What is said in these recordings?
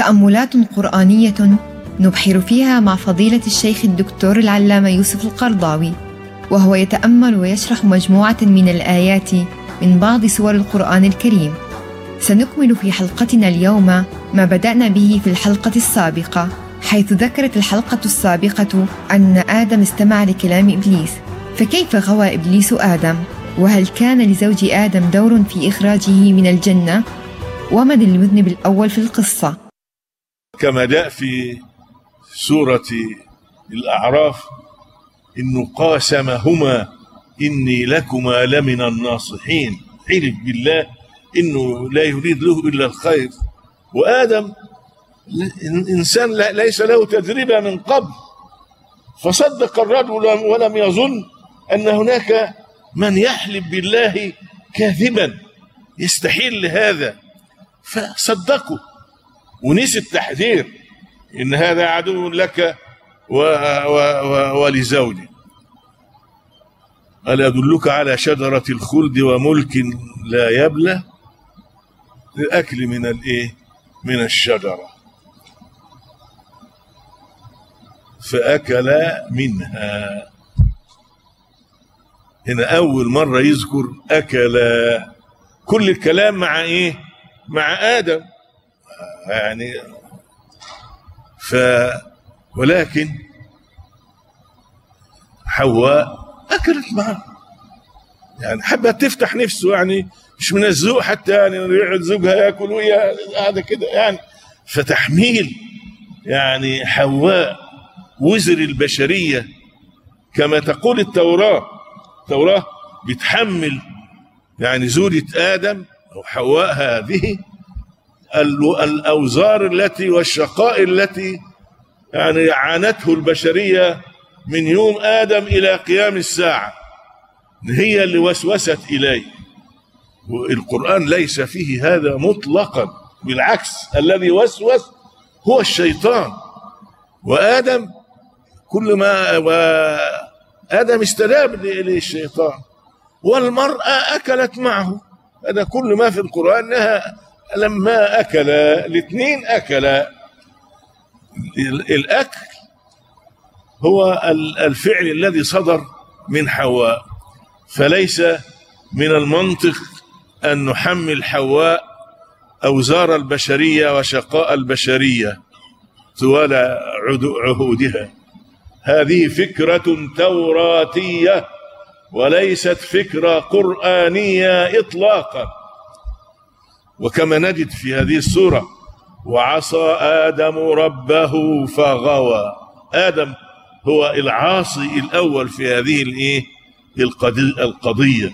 تأملات قرآنية نبحر فيها مع فضيلة الشيخ الدكتور العلامة يوسف القرضاوي وهو يتأمل ويشرح مجموعة من الآيات من بعض سور القرآن الكريم سنكمل في حلقتنا اليوم ما بدأنا به في الحلقة السابقة حيث ذكرت الحلقة السابقة أن آدم استمع لكلام إبليس فكيف غوى إبليس آدم؟ وهل كان لزوج آدم دور في إخراجه من الجنة؟ ومن المذنب الأول في القصة؟ كما جاء في سورة الأعراف إنه قاسمهما إني لكما لمن الناصحين. حلف بالله إنه لا يريد له إلا الخير. وآدم إنسان ليس له تجربة من قبل. فصدق الرجل ولم يظن أن هناك من يحلف بالله كاذبا. يستحيل لهذا فصدقوا. ونسي التحذير إن هذا عدو لك و و و ولزوجك. ألا أدلك على شجرة الخلد وملك لا يبلى؟ الأكل من الإيه؟ من الشجرة. فأكل منها. هنا أول مرة يذكر أكل. كل الكلام مع إيه؟ مع آدم. يعني ف ولكن حواء أكلت معه. يعني حبت تفتح نفسه يعني مش من الذوق حتى يعني يقعد زوجها يأكل وهي قاعدة كده يعني فتحميل يعني حواء وزر البشرية. كما تقول التوراة التوراة بتحمل يعني زوجة آدم أو حواء هذه الأوزار التي والشقاء التي يعني عانته البشرية من يوم آدم إلى قيام الساعة. هي اللي وسوست إليه. والقرآن ليس فيه هذا مطلقا. بالعكس الذي وسوس هو الشيطان. وآدم كل ما وآدم استجاب للشيطان. والمرأة أكلت معه. هذا كل ما في القرآن أنها لما أكل الاثنين أكل. الأكل هو الفعل الذي صدر من حواء فليس من المنطق أن نحمل حواء أوزار البشرية وشقاء البشرية طوال عهودها. هذه فكرة توراتية وليست فكرة قرآنية إطلاقا. وكما نجد في هذه السورة وعصى آدم ربه فغوى. آدم هو العاصي الأول في هذه الإيه؟ القضية.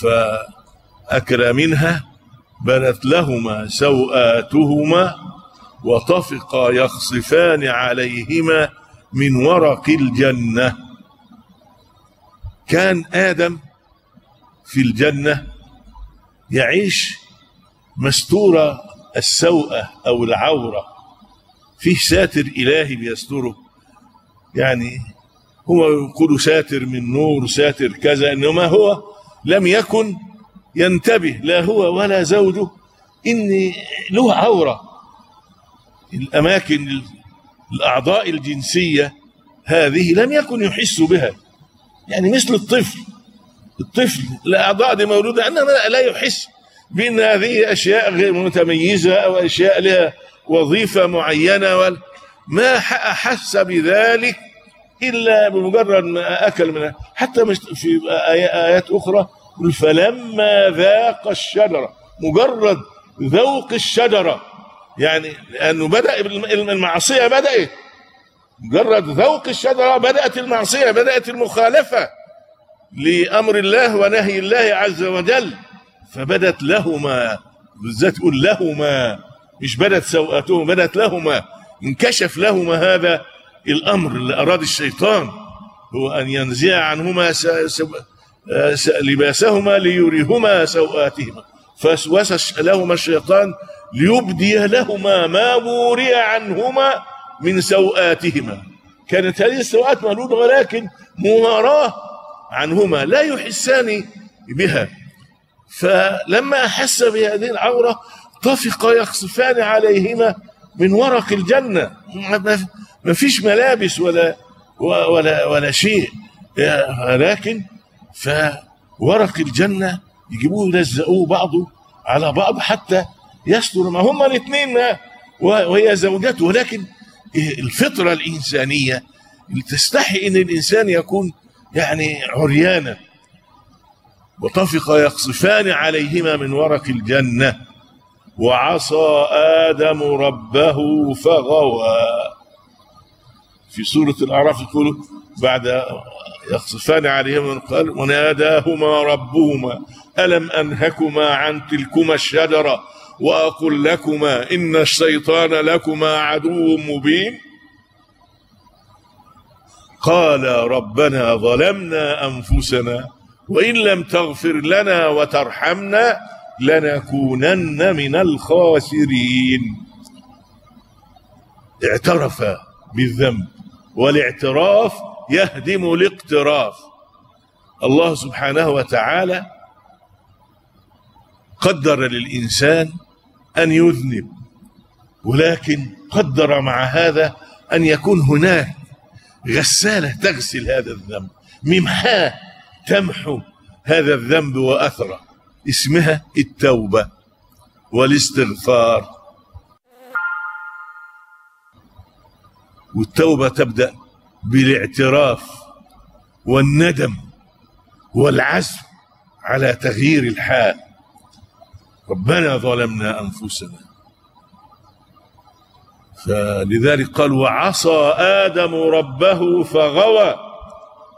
فأكل منها بنت لهما سوآتهما وطفقا يخصفان عليهما من ورق الجنة. كان آدم في الجنة يعيش مستورة السوءة أو العورة فيه ساتر إلهي بيستره. يعني هو يقول ساتر من نور ساتر كذا إنما هو لم يكن ينتبه لا هو ولا زوجه. إن له عورة. الأماكن الأعضاء الجنسية هذه لم يكن يحس بها. يعني مثل الطفل. الطفل الأعضاء دي مولودة أنه لا يحس بأن هذه أشياء غير متميزة أو أشياء لها وظيفة معينة ما أحس بذلك إلا بمجرد ما أكل منها. حتى مش في آيات أخرى فلما ذاق الشجرة مجرد ذوق الشجرة. يعني لأنه بدأ المعصية بدأت. مجرد ذوق الشجرة بدأت المعصية بدأت المخالفة. لأمر الله ونهي الله عز وجل فبدت لهما بالذات تقول لهما مش بدت سوءاتهم بدت لهما انكشف لهما هذا الأمر اللي أراد الشيطان هو أن ينزع عنهما لباسهما ليريهما سوآتهما فوسوس لهما الشيطان ليبدي لهما ما بوري عنهما من سوآتهما كانت هذه السوآت مولودة ولكن مواراه عنهما لا يحسان بها. فلما أحس بهذه العورة طفقا يخصفان عليهما من ورق الجنة. ما فيش ملابس ولا ولا ولا شيء. ولكن فورق الجنة يجيبوه يلزقوه بعضه على بعض حتى يستر ما هما الاثنين وهي زوجته. ولكن الفطرة الإنسانية تستحي إن الإنسان يكون يعني عريانا. وطفق يقصفان عليهما من ورق الجنة. وعصى آدم ربه فغوى. في سورة الأعراف يقول بعد يقصفان عليهما قال وناداهما ربهما ألم أنهكما عن تلكما الشجرة وأقل لكما إن الشيطان لكما عدو مبين. قال ربنا ظلمنا أنفسنا وإن لم تغفر لنا وترحمنا لنكونن من الخاسرين. اعترف بالذنب والاعتراف يهدم الاقتراف. الله سبحانه وتعالى قدر للإنسان أن يذنب ولكن قدر مع هذا أن يكون هناك غسالة تغسل هذا الذنب. ممحاة تمحو هذا الذنب وأثره اسمها التوبة والاستغفار. والتوبة تبدأ بالاعتراف والندم والعزم على تغيير الحال. ربنا ظلمنا أنفسنا. فلذلك قال وعصى آدم ربه فغوى.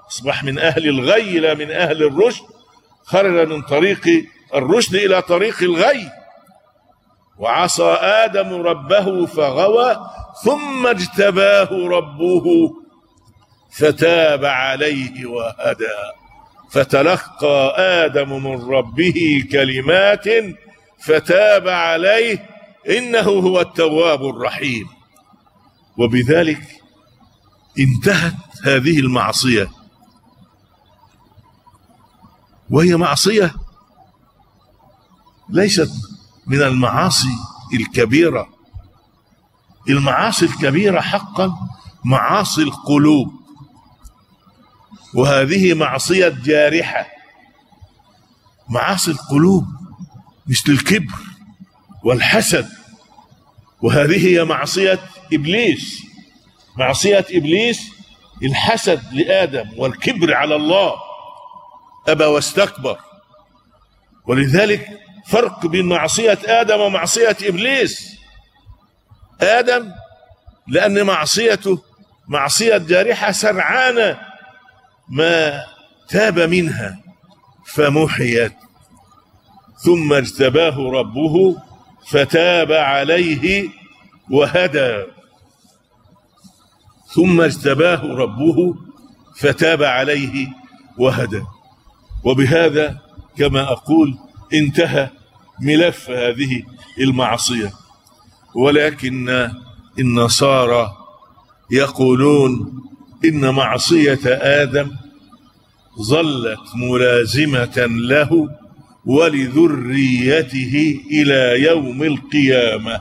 أصبح من أهل الغي لا من أهل الرشد. خرج من طريق الرشد إلى طريق الغي. وعصى آدم ربه فغوى ثم اجتباه ربه فتاب عليه وهدى. فتلقى آدم من ربه كلمات فتاب عليه إنه هو التواب الرحيم. وبذلك انتهت هذه المعصية. وهي معصية ليست من المعاصي الكبيرة. المعاصي الكبيرة حقا معاصي القلوب. وهذه معصية جارحة. معاصي القلوب مثل الكبر. والحسد. وهذه هي معصية إبليس. معصية إبليس الحسد لآدم والكبر على الله. أبى واستكبر. ولذلك فرق بين معصية آدم ومعصية إبليس. آدم لأن معصيته معصية جارحة سرعانة ما تاب منها فمحيت. ثم اجتباه ربه فتاب عليه وهدى. ثم اجتباه ربه فتاب عليه وهدى. وبهذا كما أقول انتهى ملف هذه المعصية. ولكن النصارى يقولون إن معصية آدم ظلت ملازمة له ولذريته إلى يوم القيامة.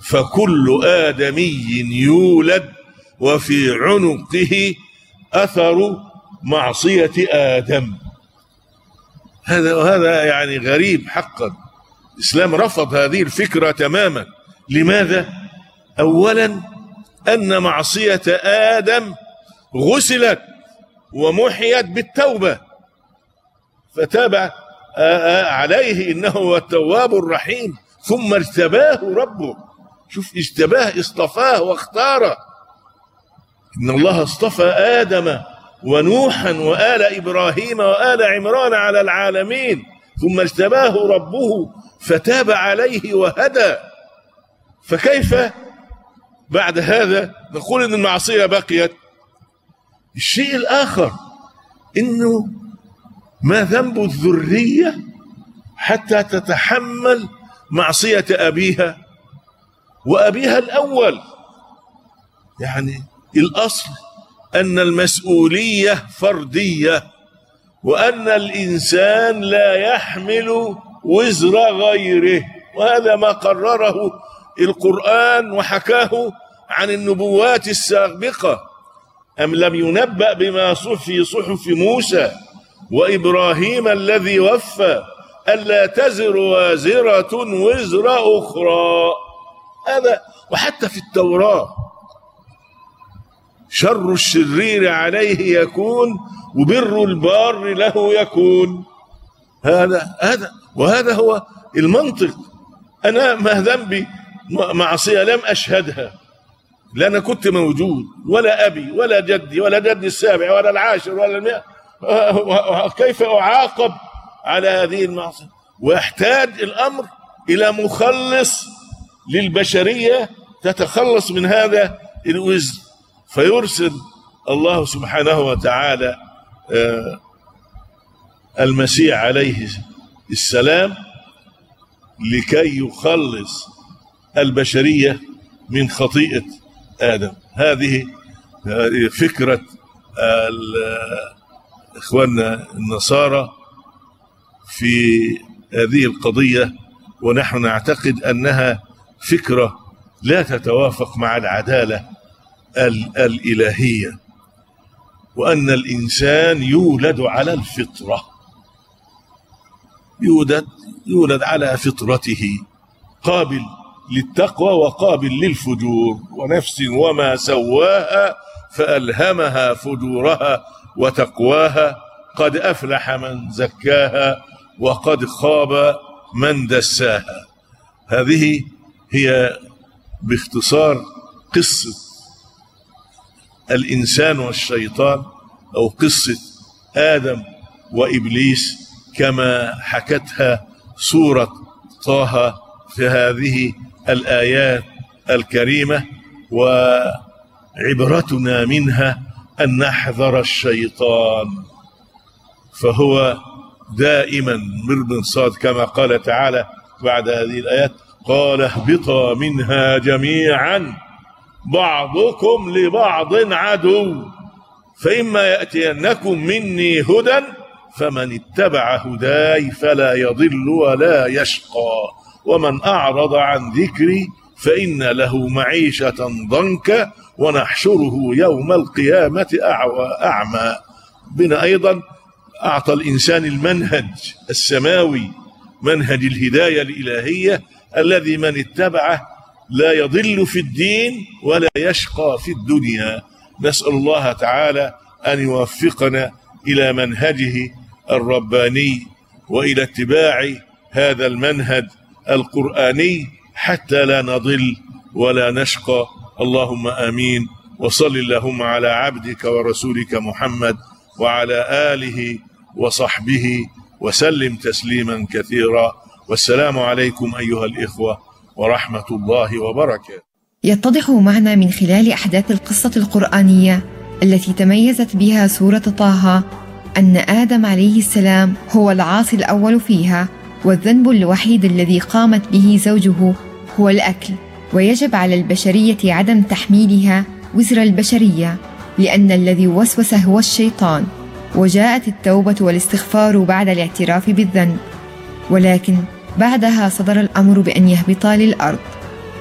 فكل آدمي يولد وفي عنقه أثر معصية آدم. هذا وهذا يعني غريب حقا. الإسلام رفض هذه الفكرة تماما. لماذا؟ اولا أن معصية آدم غسلت ومحيت بالتوبة. فتاب عليه إنه هو التواب الرحيم. ثم اجتباه ربه. شوف اجتباه اصطفاه واختاره إن الله اصطفى آدم ونوحا وآل إبراهيم وآل عمران على العالمين. ثم اجتباه ربه فتاب عليه وهدى. فكيف بعد هذا نقول إن المعصية بقيت؟ الشيء الآخر إنه ما ذنب الذرية حتى تتحمل معصية أبيها وأبيها الأول. يعني الأصل أن المسؤولية فردية وأن الإنسان لا يحمل وزر غيره وهذا ما قرره القرآن وحكاه عن النبوات السابقة. أم لم ينبأ بما في صحف موسى؟ وإبراهيم الذي وفى ألا تزر وازرة وزر أخرى. هذا وحتى في التوراة شر الشرير عليه يكون وبر البار له يكون. هذا هذا وهذا هو المنطق. أنا ما ذنبي معصية لم أشهدها لا أنا كنت موجود ولا أبي ولا جدي ولا جدي السابع ولا العاشر ولا المئة. كيف أعاقب على هذه المعصية؟ ويحتاج الأمر إلى مخلص للبشرية تتخلص من هذا الوزر فيرسل الله سبحانه وتعالى آه، المسيح عليه السلام لكي يخلص البشرية من خطيئة آدم. هذه فكرة إخواننا النصارى في هذه القضية ونحن نعتقد أنها فكرة لا تتوافق مع العدالة الإلهية وأن الإنسان يولد على الفطرة يولد يولد على فطرته قابل للتقوى وقابل للفجور ونفس وما سواها فألهمها فجورها وتقواها قد أفلح من زكاها وقد خاب من دساها. هذه هي باختصار قصة الإنسان والشيطان أو قصة آدم وإبليس كما حكتها سورة طه في هذه الآيات الكريمة وعبرتنا منها أن نحذر الشيطان. فهو دائما مربنصاد كما قال تعالى بعد هذه الآيات قال اهبطا منها جميعا بعضكم لبعض عدو فإما يأتينكم مني هدى فمن اتبع هداي فلا يضل ولا يشقى ومن أعرض عن ذكري فإن له معيشة ضنكا ونحشره يوم القيامة أعمى. بنا أيضا أعطى الإنسان المنهج السماوي منهج الهداية الإلهية الذي من اتبعه لا يضل في الدين ولا يشقى في الدنيا. نسأل الله تعالى أن يوفقنا إلى منهجه الرباني وإلى اتباع هذا المنهج القرآني حتى لا نضل ولا نشقى. اللهم آمين. وصل اللهم على عبدك ورسولك محمد وعلى آله وصحبه وسلم تسليما كثيرا. والسلام عليكم أيها الإخوة ورحمة الله وبركاته. يتضح معنا من خلال أحداث القصة القرآنية التي تميزت بها سورة طه أن آدم عليه السلام هو العاصي الأول فيها. والذنب الوحيد الذي قامت به زوجه هو الأكل. ويجب على البشرية عدم تحميلها وزر البشرية لأن الذي وسوس هو الشيطان. وجاءت التوبة والاستغفار بعد الاعتراف بالذنب. ولكن بعدها صدر الأمر بأن يهبطا للأرض.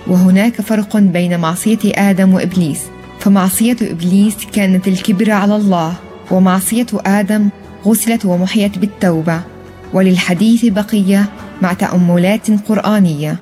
وهناك فرق بين معصية آدم وإبليس. فمعصية إبليس كانت الكبر على الله ومعصية آدم غسلت ومحيت بالتوبة. وللحديث بقية مع تأملات قرآنية.